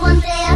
one day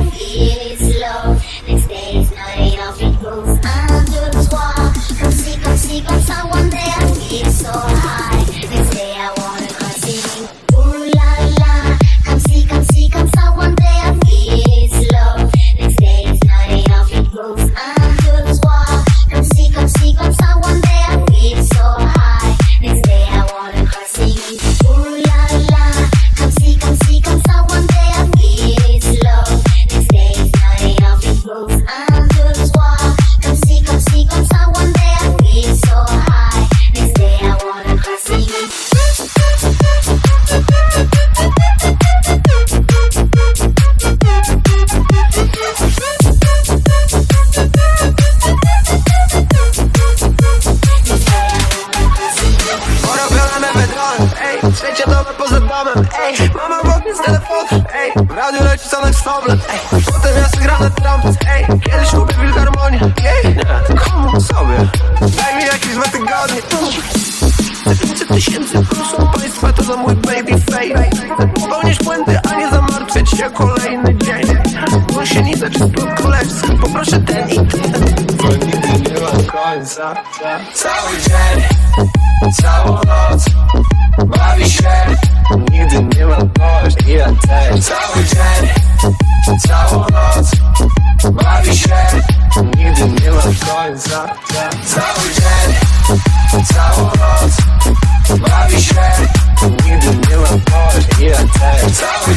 radiu leci Sanek Soblen Ej, potem jest grane trampus Ej, kiedyś kupię filharmonię Ej, nie, komu sobie? Daj mi jakieś dwa tygodnie 500 tysięcy proszę państwa, to za mój baby face Popełnisz błędy, a nie zamartwiać się kolejny dzień. Gąsienica czy stół królewski, poproszę ten i ten. Bo nigdy nie ma końca Cały dzień, całą noc. Bawi się, nigdy nie mam dość i ja też Cały dzień, całą noc Bawi się, nigdy nie mam końca Cały dzień, całą noc Bawi się, nigdy nie mam dość i ja też Cały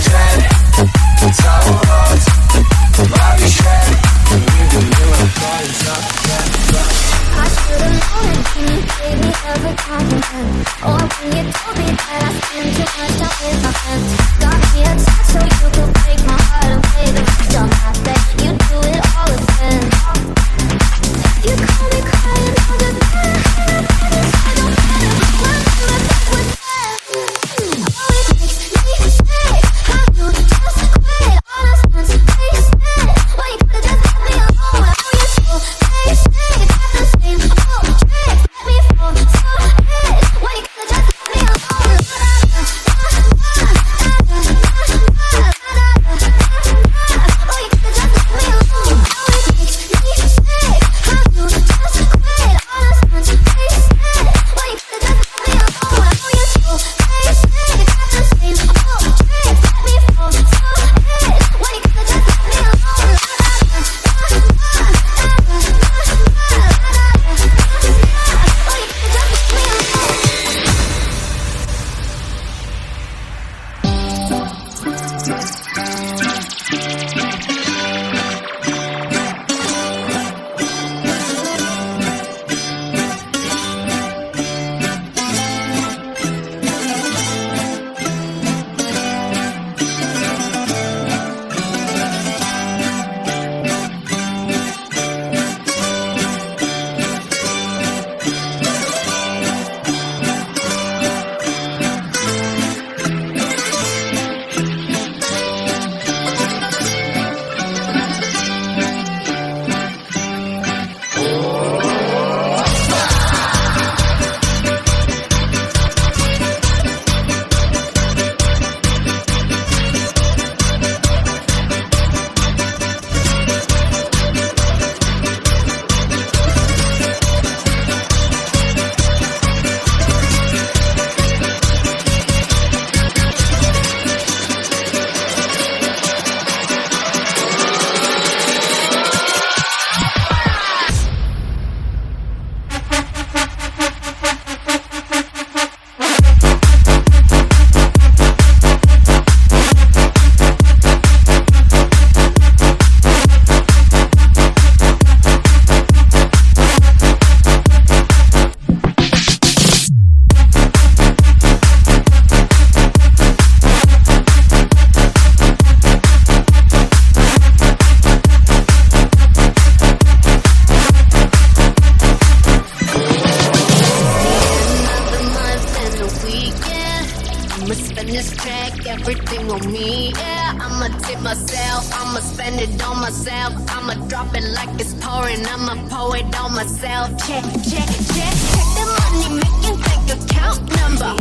throw it on myself. Check, check, check, check the money making bank account number.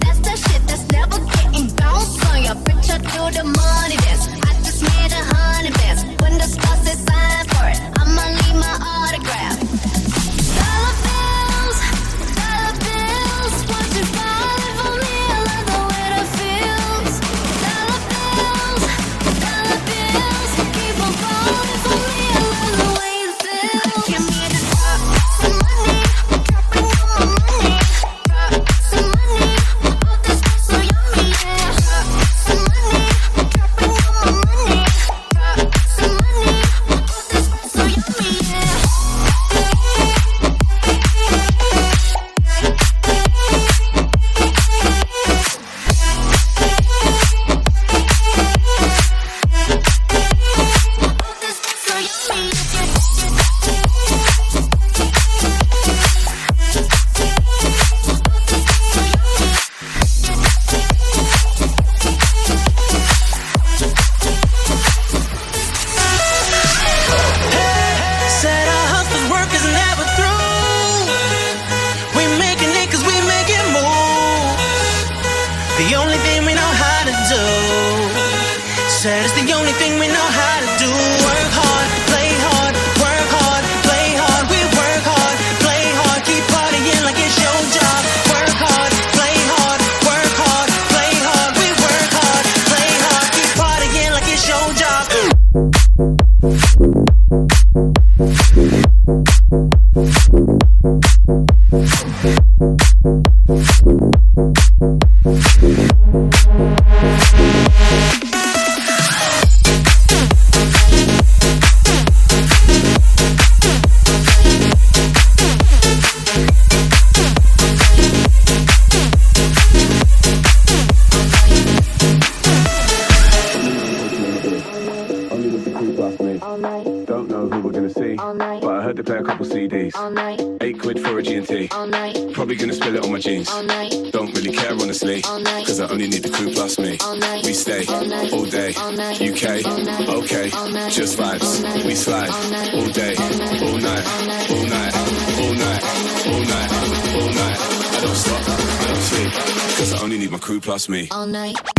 That's the shit that's never getting bounced on your picture to the money dance. I just made a honey dance. When the stars is sign for it, I'ma leave my autograph. UK, okay, just vibes. We slide all day, all night, all night, all night, all night, all night. I don't stop, I don't sleep, cause I only need my crew plus me. All night.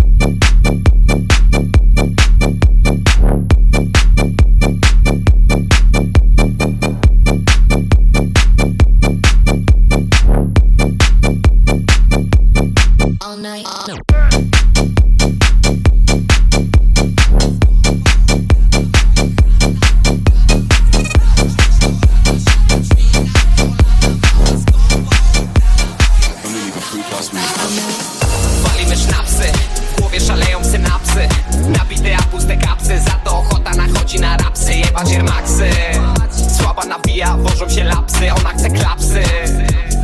macie maksy. Słaba nawija, wożą się lapsy Ona chce klapsy.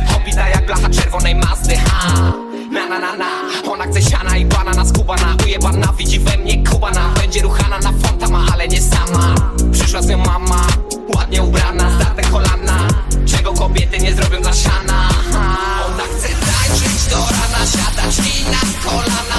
Hobita jak blacha czerwonej Mazdy Ha! Na na na na. Ona chce siana i banana skubana Ujebana widzi we mnie kubana. Będzie ruchana na fontama, ale nie sama. Przyszła z nią mama Ładnie ubrana, zdarte kolana. Czego kobiety nie zrobią dla siana? Ha. Ona chce tańczyć do rana Siadać i na kolana.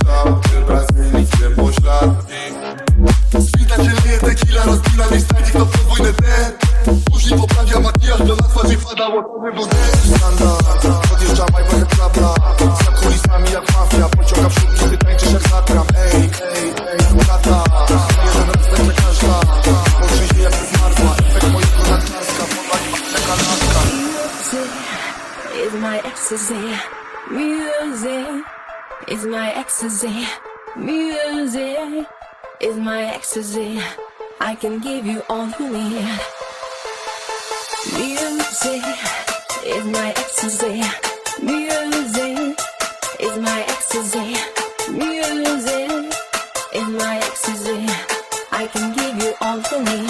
kształty Brazylii, w tym pośladki. Zwita dzielnie tequila, rozpina mi stanik To podwójny ten. Później poprawia makijaż, do na twarzy pada łotowy, bo ecstasy. Music is my ecstasy. I can give you all you need. Music is my ecstasy. Music is my ecstasy. Music is my ecstasy. I can give you all you need.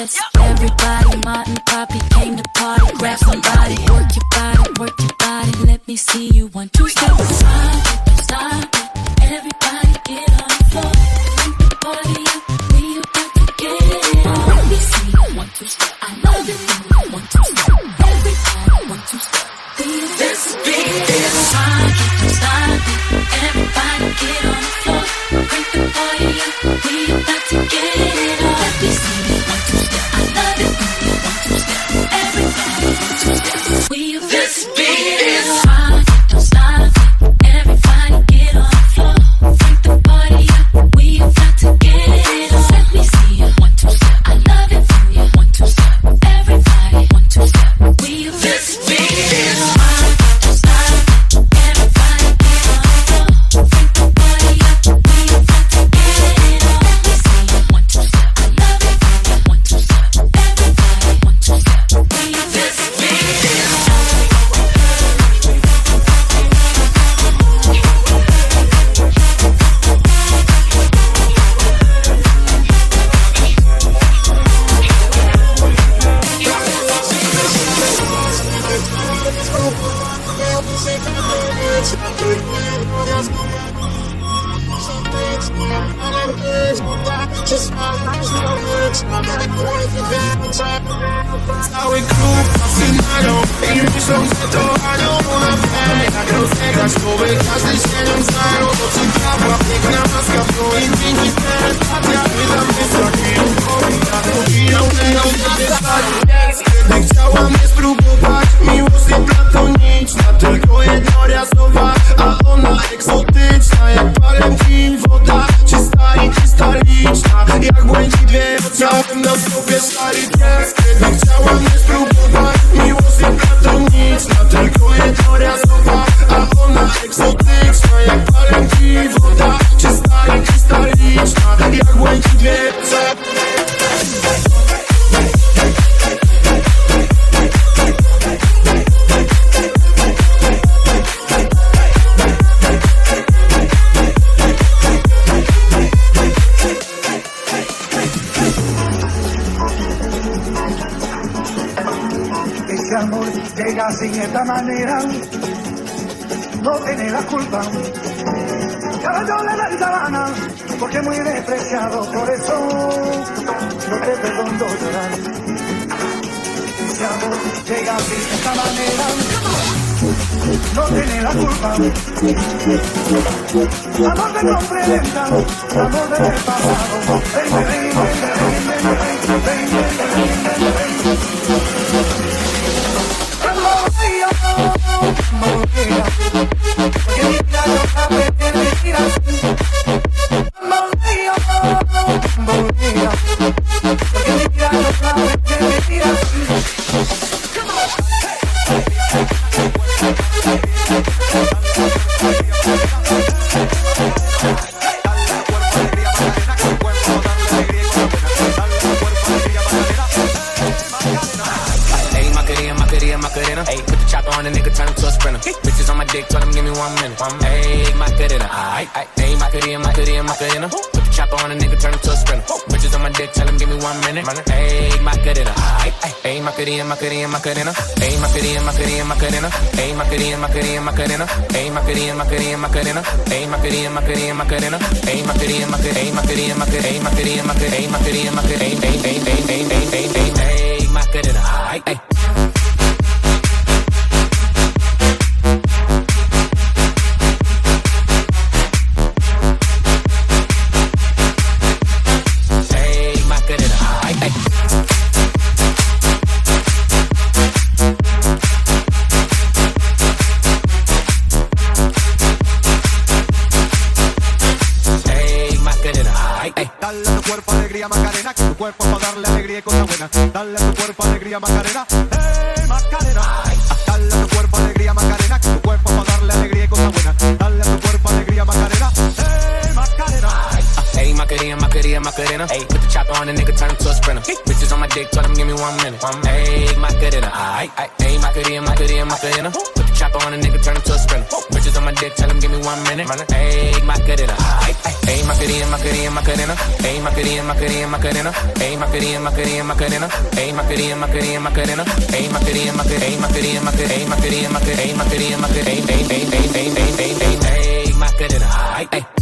Yeah. Yep. Just one nice little words I got a quarter for Valentine That's how it grew, I Jak rozegrać głowy, każdy się nią zajął Oczy diabła, piękna maska, flori Dzięki teraz patrzę, pytam, wystarczy Ją kobiet, tak mówią, będą na wystaniu gdy chciała mnie spróbować miłość platoniczna Tylko jednorazowa, a ona egzotyczna Jak palęki woda, czysta i czysta Jak błędzi dwie oczałem na sobie stary tekst Gdy chciała mnie spróbować miłość platoniczna Tylko jednorazowa, a ona egzotyczna Jak palęki woda, czysta i czysta sin esta manera, no tiene la culpa. Cada yo le doy sabana, porque muy despreciado, por eso no te perdono llorar. Si amor llega sin esta manera, no tiene la culpa. Amor de complementa, amor del pasado. Ven, ven, ven, ven, ven, ven, ven, ven, ven, ven, Macarena, ey Macarena, Macarena, Macarena, ey Macarena, Macarena, Macarena, ey Macarena, Macarena, Macarena, ey Macarena, Macarena, Macarena, ey Macarena, Macarena, ey Macarena, Macarena, ey Macarena, Macarena, ey Macarena, Macarena, ey ey ey ey ey ey ey Macarena, ay Dale a tu cuerpo alegría Macarena, Macarena, Macarena. Hey, put the chopper on the nigga, turn him to a sprinter. Bitches on my dick, tell him give me one minute. Hey, Macarena, aight, aight. Hey, Macarena, Macarena, Macarena. Put the chopper on the nigga, turn him to a sprinter. Bitches on my dick, tell him give me one minute. Hey, Macarena, aight, aight. Hey, Macarena, Macarena, Macarena. Hey, Macarena, Macarena, Macarena. Hey, Macarena, Macarena, Macarena. Hey, Macarena, Macarena, Macarena. Hey, Macarena, Macarena, hey, Macarena, Macarena. Hey, Macarena, Macarena, hey, Macarena, Macarena. Hey, hey, hey, hey, hey, hey, hey, hey, hey, Macarena, aight, aight. Hey,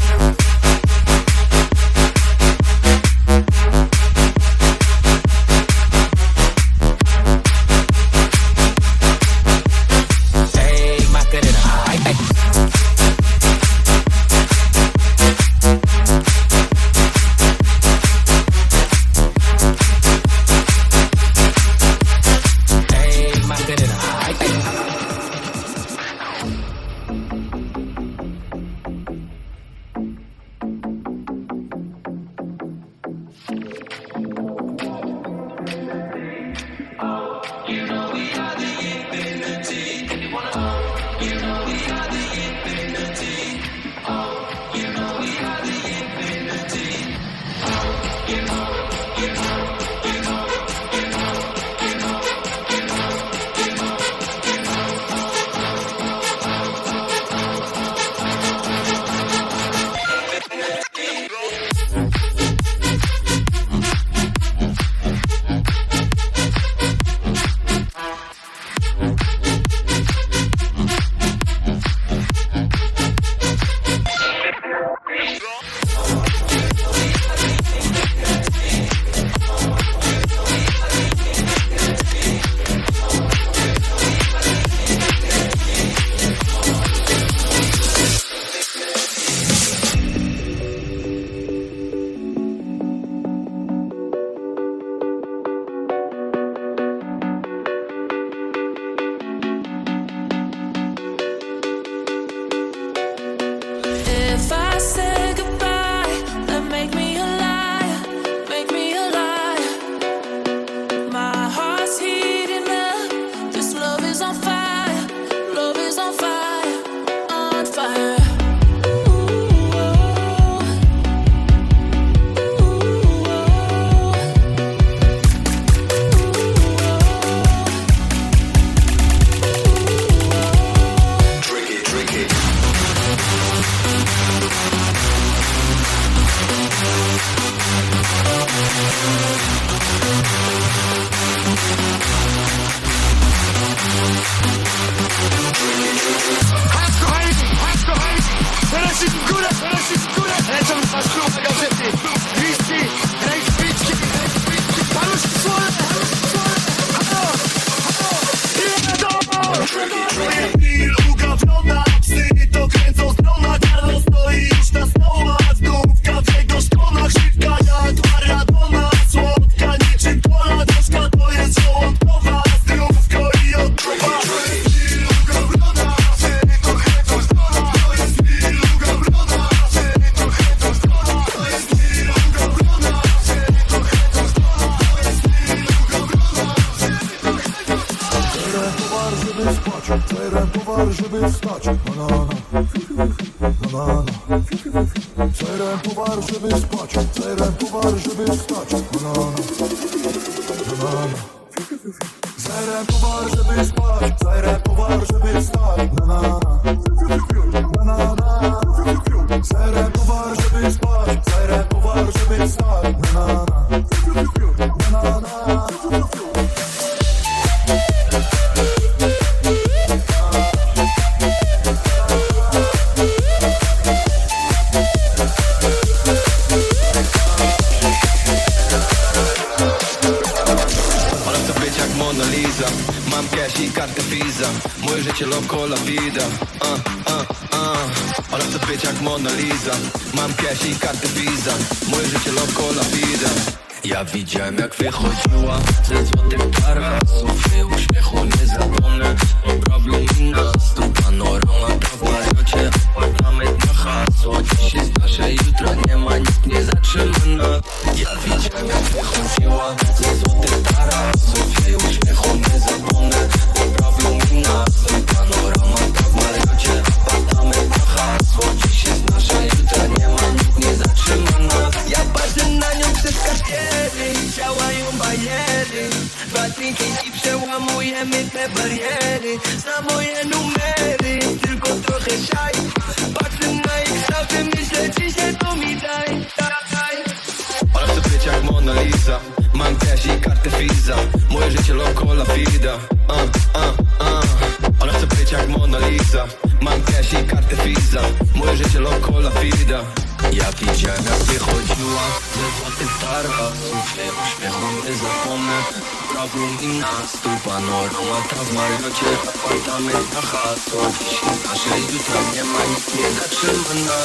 პრობლემი наступа норма тазмарьоче апартамент на хасович а шайду там я маньке так шимна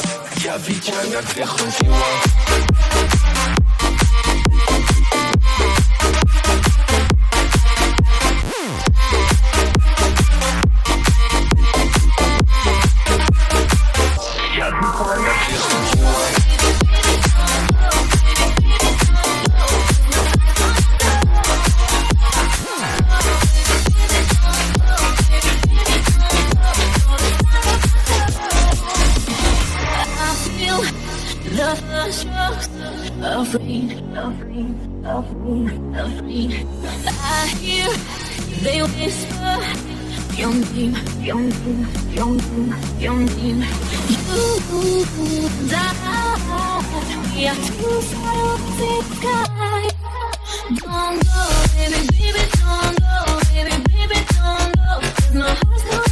я вича как я хотела They whisper your name, your name, your name, your name. You and I, we are two sides in the sky. Don't go, baby, baby, don't go, baby, baby, don't go. Cause my heart's